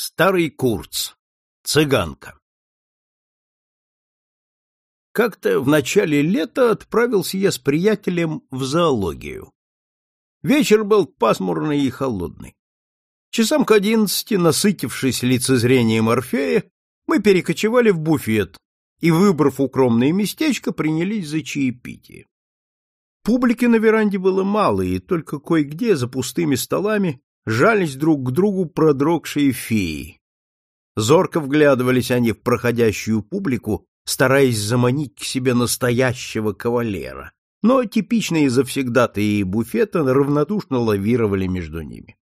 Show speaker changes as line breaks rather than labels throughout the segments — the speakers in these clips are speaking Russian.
Старый Курц. Цыганка. Как-то в начале лета отправился я с приятелем в зоологию. Вечер был пасмурный и холодный. Часам к одиннадцати, насытившись лицезрением Орфея, мы перекочевали в буфет и, выбрав укромное местечко, принялись за чаепитие. Публики на веранде было мало, и только кое-где за пустыми столами жались друг к другу продрогшие феи. Зорко вглядывались они в проходящую публику, стараясь заманить к себе настоящего кавалера, но типичные завсегдатые буфета равнодушно лавировали между ними.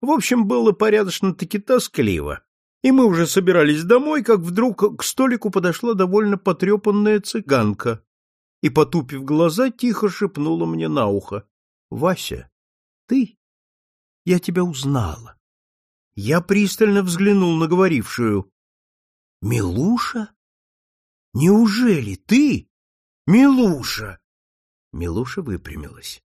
В общем, было порядочно-таки тоскливо, и мы уже собирались домой, как вдруг к столику подошла довольно потрепанная цыганка и, потупив глаза, тихо шепнула мне на ухо. — Вася, ты? Я тебя узнала. Я пристально взглянул на говорившую. — Милуша? Неужели ты? Милуша? Милуша выпрямилась.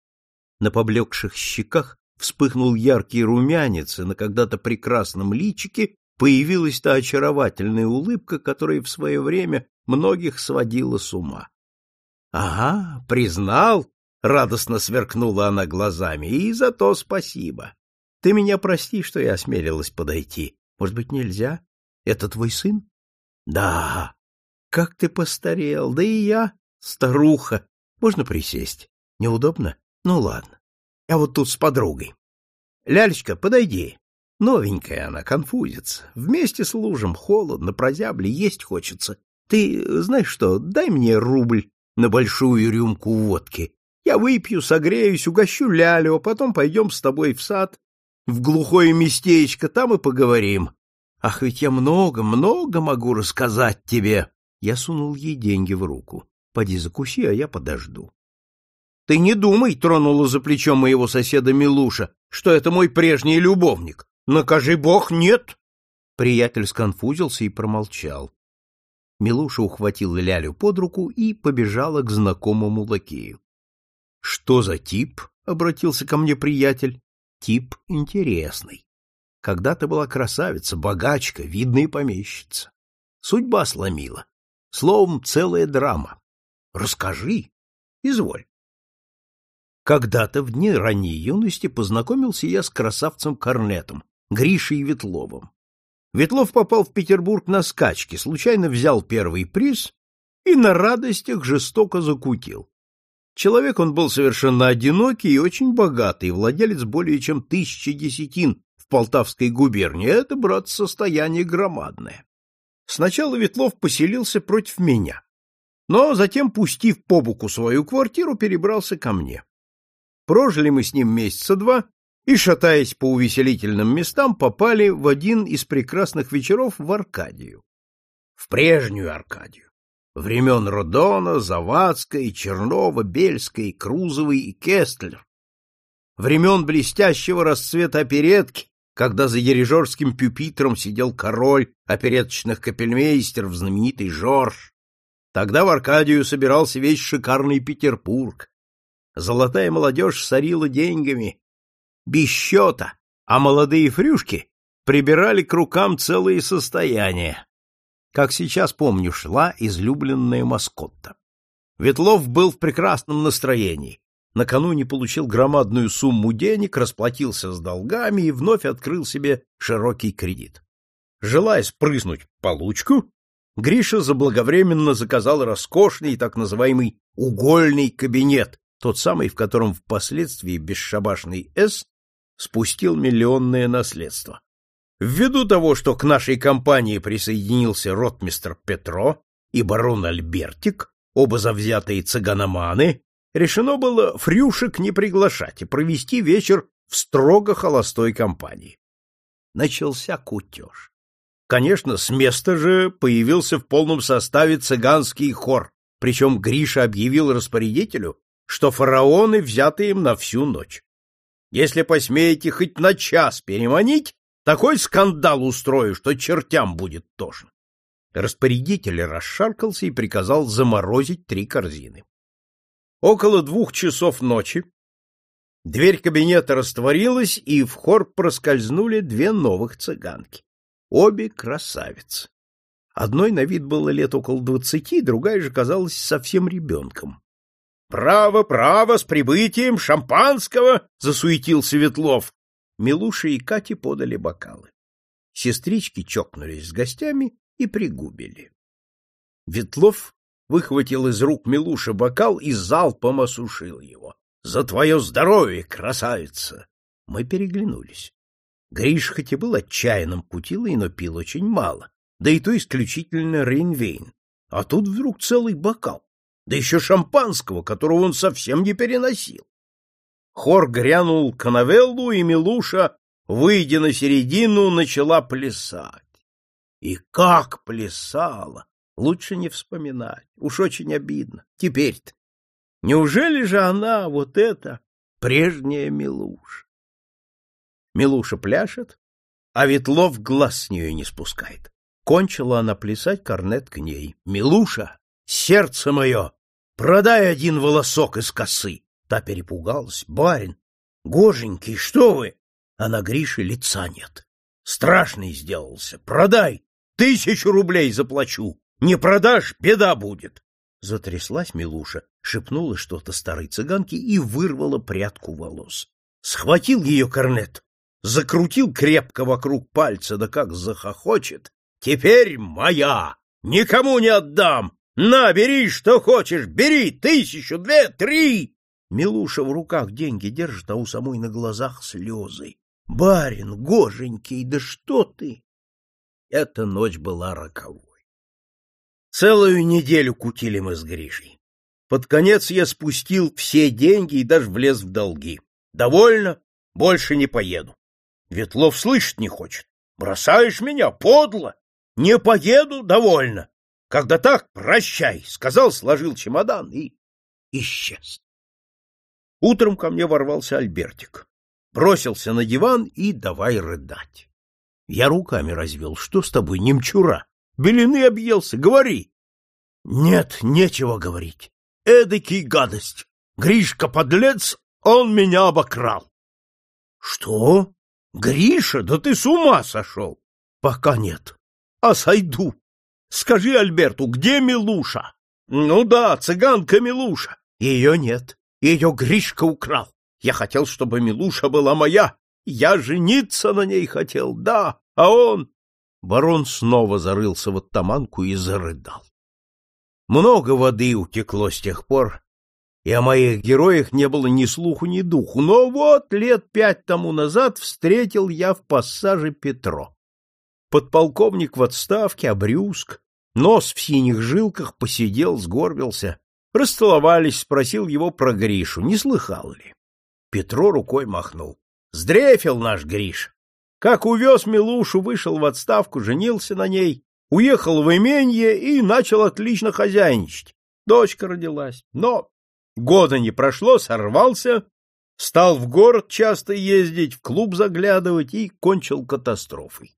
На поблекших щеках вспыхнул яркий румянец, и на когда-то прекрасном личике появилась та очаровательная улыбка, которая в свое время многих сводила с ума. — Ага, признал, — радостно сверкнула она глазами, — и за то спасибо. Ты меня прости, что я осмелилась подойти. Может быть, нельзя? Это твой сын? Да. Как ты постарел, да и я, старуха. Можно присесть? Неудобно? Ну ладно. Я вот тут с подругой. Лялечка, подойди. Новенькая она, конфузится. Вместе служим, холодно, прозябли, есть хочется. Ты знаешь что, дай мне рубль на большую рюмку водки. Я выпью, согреюсь, угощу Лялю, а потом пойдем с тобой в сад в глухое местечко, там и поговорим. Ах, ведь я много, много могу рассказать тебе. Я сунул ей деньги в руку. Поди закуси, а я подожду. Ты не думай, тронула за плечом моего соседа Милуша, что это мой прежний любовник. Накажи бог, нет. Приятель сконфузился и промолчал. Милуша ухватил Лялю под руку и побежала к знакомому лакею. — Что за тип? — обратился ко мне приятель. Тип интересный. Когда-то была красавица, богачка, видная помещица. Судьба сломила. Словом, целая драма. Расскажи. Изволь. Когда-то в дни ранней юности познакомился я с красавцем Корнетом, Гришей Ветловым. Ветлов попал в Петербург на скачки, случайно взял первый приз и на радостях жестоко закутил. Человек он был совершенно одинокий и очень богатый, владелец более чем тысячи десятин в Полтавской губернии. Это, брат, состояние громадное. Сначала Ветлов поселился против меня, но затем, пустив по боку свою квартиру, перебрался ко мне. Прожили мы с ним месяца два и, шатаясь по увеселительным местам, попали в один из прекрасных вечеров в Аркадию. В прежнюю Аркадию времен Родона, Завадской, Чернова, Бельской, Крузовой и Кестлер, времен блестящего расцвета оперетки, когда за дирижерским пюпитром сидел король опереточных капельмейстеров, знаменитый Жорж. Тогда в Аркадию собирался весь шикарный Петербург. Золотая молодежь сорила деньгами без счета, а молодые фрюшки прибирали к рукам целые состояния. Как сейчас помню, шла излюбленная маскотта. Ветлов был в прекрасном настроении. Накануне получил громадную сумму денег, расплатился с долгами и вновь открыл себе широкий кредит. Желая спрыснуть получку, Гриша заблаговременно заказал роскошный так называемый угольный кабинет, тот самый, в котором впоследствии бесшабашный С спустил миллионное наследство. Ввиду того, что к нашей компании присоединился ротмистр Петро и барон Альбертик, оба завзятые цыганоманы, решено было фрюшек не приглашать и провести вечер в строго холостой компании. Начался кутеж. Конечно, с места же появился в полном составе цыганский хор, причем Гриша объявил распорядителю, что фараоны взяты им на всю ночь. Если посмеете хоть на час переманить, такой скандал устрою, что чертям будет тошно. Распорядитель расшаркался и приказал заморозить три корзины. Около двух часов ночи дверь кабинета растворилась, и в хор проскользнули две новых цыганки. Обе красавицы. Одной на вид было лет около двадцати, другая же казалась совсем ребенком. — Право, право, с прибытием шампанского! — засуетился Ветлов. Милуша и Катя подали бокалы. Сестрички чокнулись с гостями и пригубили. Ветлов выхватил из рук Милуша бокал и залпом осушил его. — За твое здоровье, красавица! Мы переглянулись. Гриш хоть и был отчаянным путилой, но пил очень мало, да и то исключительно Рейнвейн. А тут вдруг целый бокал, да еще шампанского, которого он совсем не переносил. Хор грянул канавеллу, и Милуша, выйдя на середину, начала плясать. И как плясала! Лучше не вспоминать, уж очень обидно. Теперь-то. Неужели же она, вот эта, прежняя Милуша? Милуша пляшет, а Ветлов глаз с нее не спускает. Кончила она плясать, корнет к ней. «Милуша, сердце мое, продай один волосок из косы!» Та перепугалась. «Барин, гоженький, что вы?» А на Грише лица нет. Страшный сделался. «Продай! Тысячу рублей заплачу! Не продашь — беда будет!» Затряслась Милуша, шепнула что-то старой цыганке и вырвала прядку волос. Схватил ее корнет, закрутил крепко вокруг пальца, да как захохочет. «Теперь моя! Никому не отдам! На, бери, что хочешь, бери! Тысячу, две, три!» Милуша в руках деньги держит, а у самой на глазах слезы. «Барин, гоженький, да что ты!» Эта ночь была роковой. Целую неделю кутили мы с Гришей. Под конец я спустил все деньги и даже влез в долги. Довольно, больше не поеду. Ветлов слышать не хочет. Бросаешь меня, подло. Не поеду, довольно. Когда так, прощай, сказал, сложил чемодан и исчез. Утром ко мне ворвался Альбертик. Бросился на диван и давай рыдать. Я руками развел. Что с тобой, немчура? Белины объелся, говори. Нет, нечего говорить. Эдакий гадость. Гришка подлец, он меня обокрал. Что? Гриша, да ты с ума сошел! Пока нет. А сойду. Скажи Альберту, где Милуша? Ну да, цыганка Милуша. Ее нет. Ее Гришка украл. Я хотел, чтобы Милуша была моя. Я жениться на ней хотел, да, а он... Барон снова зарылся в оттаманку и зарыдал. Много воды утекло с тех пор, и о моих героях не было ни слуху, ни духу. Но вот лет пять тому назад встретил я в пассаже Петро. Подполковник в отставке, обрюзг, нос в синих жилках, посидел, сгорбился. Расцеловались, спросил его про Гришу, не слыхал ли. Петро рукой махнул. Сдрефил наш Гриш. Как увез Милушу, вышел в отставку, женился на ней, уехал в именье и начал отлично хозяйничать. Дочка родилась, но Года не прошло, сорвался, стал в город часто ездить, в клуб заглядывать и кончил катастрофой.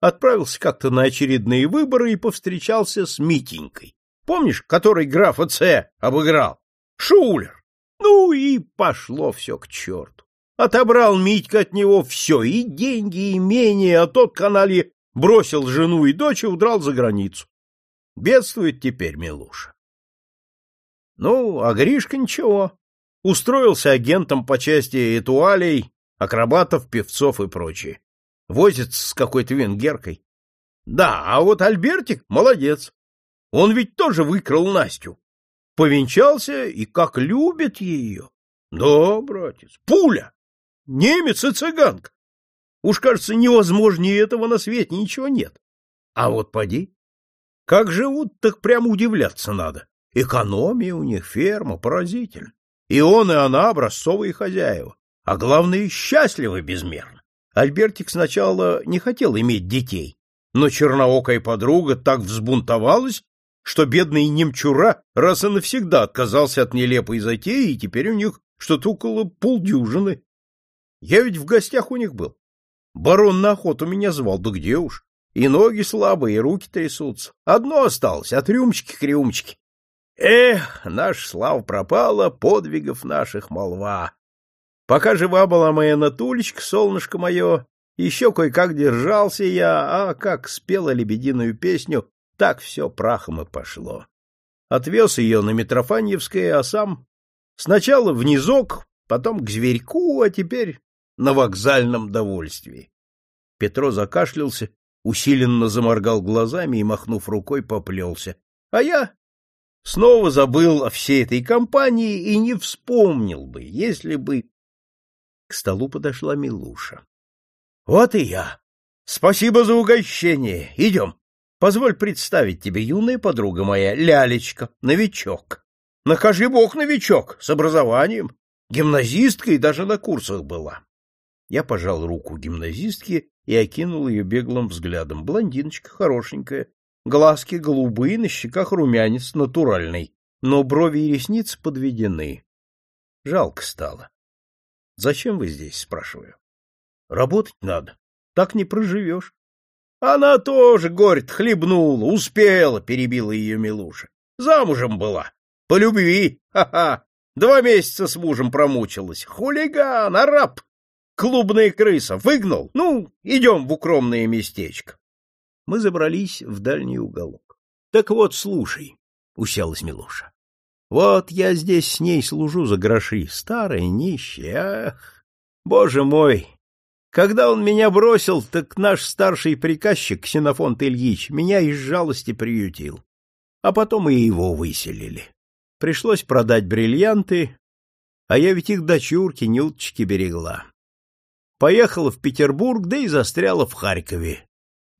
Отправился как-то на очередные выборы и повстречался с Митенькой. Помнишь, который графа Ц обыграл? Шулер. Ну и пошло все к черту. Отобрал Митька от него все, и деньги, и имение, а тот каналье бросил жену и дочь и удрал за границу. Бедствует теперь Милуша. Ну, а Гришка ничего. Устроился агентом по части этуалей, акробатов, певцов и прочее. Возится с какой-то венгеркой. Да, а вот Альбертик молодец. Он ведь тоже выкрал Настю. Повенчался и как любит ее. Да, братец, пуля. Немец и цыганка. Уж, кажется, невозможнее этого на свете ничего нет. А вот поди. Как живут, так прямо удивляться надо. Экономия у них, ферма, поразительно. И он, и она образцовые хозяева. А главное, счастливы безмерно. Альбертик сначала не хотел иметь детей, но черноокая подруга так взбунтовалась, что бедный немчура раз и навсегда отказался от нелепой затеи, и теперь у них что-то около полдюжины. Я ведь в гостях у них был. Барон на охоту меня звал, да где уж. И ноги слабые, и руки трясутся. Одно осталось, от рюмочки к рюмочке. Эх, наш слава пропала, подвигов наших молва. Пока жива была моя Натулечка, солнышко мое, Еще кое-как держался я, а как спела лебединую песню, так все прахом и пошло. Отвез ее на Митрофаньевское, а сам сначала в низок, потом к зверьку, а теперь на вокзальном довольствии. Петро закашлялся, усиленно заморгал глазами и, махнув рукой, поплелся. А я снова забыл о всей этой компании и не вспомнил бы, если бы... К столу подошла Милуша. — Вот и я. Спасибо за угощение. Идем. Позволь представить тебе, юная подруга моя, Лялечка, новичок. Накажи бог новичок, с образованием, гимназистка и даже на курсах была. Я пожал руку гимназистке и окинул ее беглым взглядом. Блондиночка хорошенькая, глазки голубые, на щеках румянец натуральный, но брови и ресницы подведены. Жалко стало. — Зачем вы здесь? — спрашиваю. — Работать надо. Так не проживешь. Она тоже, горит, хлебнула, успела, — перебила ее Милуша. Замужем была. По любви. Ха-ха. Два месяца с мужем промучилась. Хулиган, араб. Клубная крыса. Выгнал. Ну, идем в укромное местечко. Мы забрались в дальний уголок. — Так вот, слушай, — уселась Милуша. — Вот я здесь с ней служу за гроши, старая, нищая, ах, боже мой! Когда он меня бросил, так наш старший приказчик, Ксенофонт Ильич, меня из жалости приютил. А потом и его выселили. Пришлось продать бриллианты, а я ведь их дочурки, нюточки берегла. Поехала в Петербург, да и застряла в Харькове.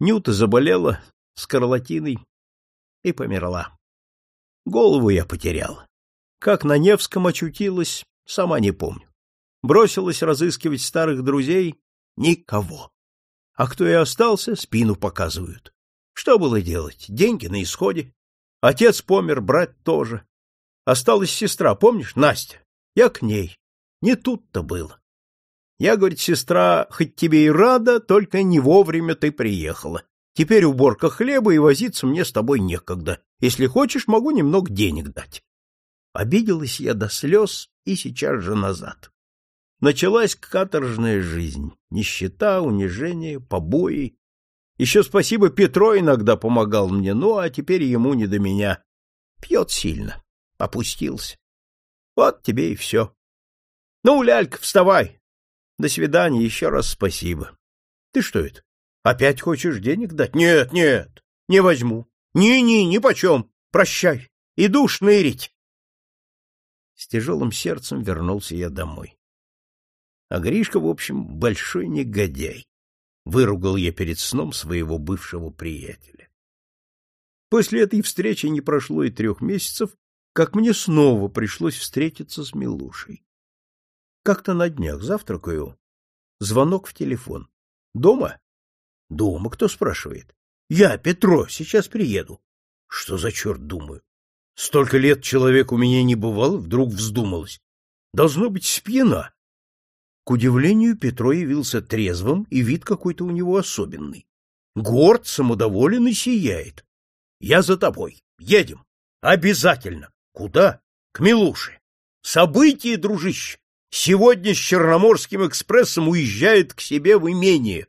Нюта заболела скарлатиной и померла. Голову я потерял. Как на Невском очутилась, сама не помню. Бросилась разыскивать старых друзей — никого. А кто и остался, спину показывают. Что было делать? Деньги на исходе. Отец помер, брат тоже. Осталась сестра, помнишь, Настя? Я к ней. Не тут-то было. Я, говорит, сестра, хоть тебе и рада, только не вовремя ты приехала. Теперь уборка хлеба и возиться мне с тобой некогда. Если хочешь, могу немного денег дать. Обиделась я до слез и сейчас же назад. Началась каторжная жизнь. Нищета, унижение, побои. Еще спасибо Петро иногда помогал мне, ну, а теперь ему не до меня. Пьет сильно. Опустился. Вот тебе и все. Ну, лялька, вставай, до свидания, еще раз спасибо. Ты что это? Опять хочешь денег дать? Нет, нет, не возьму. Ни-ни, ни почем. Прощай. Иду шнырить. С тяжелым сердцем вернулся я домой. А Гришка, в общем, большой негодяй. Выругал я перед сном своего бывшего приятеля. После этой встречи не прошло и трех месяцев, как мне снова пришлось встретиться с Милушей. Как-то на днях завтракаю. Звонок в телефон. Дома? Дома, кто спрашивает? Я, Петро, сейчас приеду. Что за черт думаю? Столько лет человек у меня не бывал, вдруг вздумалось. Должно быть спьяна. К удивлению, Петро явился трезвым, и вид какой-то у него особенный. Горд, самодоволен и сияет. Я за тобой. Едем. Обязательно. Куда? К Милуше. Событие, дружище. Сегодня с Черноморским экспрессом уезжает к себе в имение.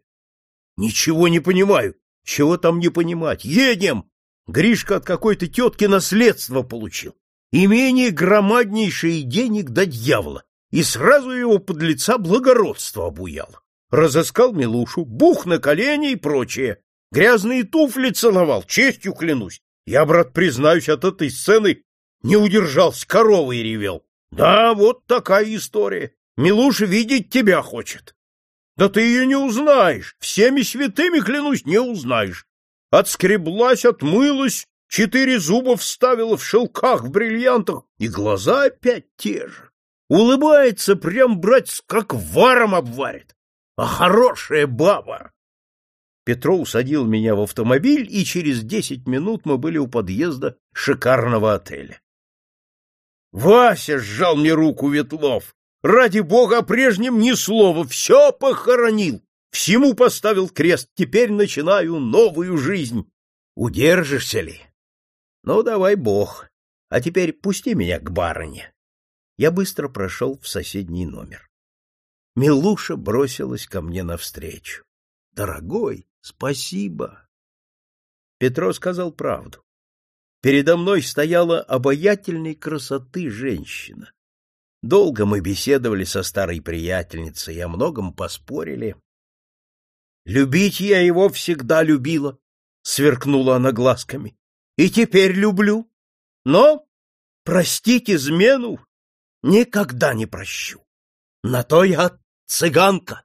Ничего не понимаю. Чего там не понимать? Едем! Гришка от какой-то тетки наследство получил. Имение громаднейшее денег до дьявола. И сразу его под лица благородство обуял. Разыскал Милушу, бух на колени и прочее. Грязные туфли целовал, честью клянусь. Я, брат, признаюсь, от этой сцены не удержался, коровой ревел. Да, вот такая история. Милуша видеть тебя хочет. Да ты ее не узнаешь, всеми святыми, клянусь, не узнаешь. Отскреблась, отмылась, четыре зуба вставила в шелках, в бриллиантах, и глаза опять те же. Улыбается, прям, брать, как варом обварит. А хорошая баба! Петро усадил меня в автомобиль, и через десять минут мы были у подъезда шикарного отеля. Вася сжал мне руку Ветлов. Ради бога, о прежнем ни слова, все похоронил. Всему поставил крест, теперь начинаю новую жизнь. Удержишься ли? Ну, давай бог. А теперь пусти меня к барыне. Я быстро прошел в соседний номер. Милуша бросилась ко мне навстречу. Дорогой, спасибо. Петро сказал правду. Передо мной стояла обаятельной красоты женщина. Долго мы беседовали со старой приятельницей о многом поспорили. Любить я его всегда любила, сверкнула она глазками. И теперь люблю. Но простить измену никогда не прощу. На то я цыганка.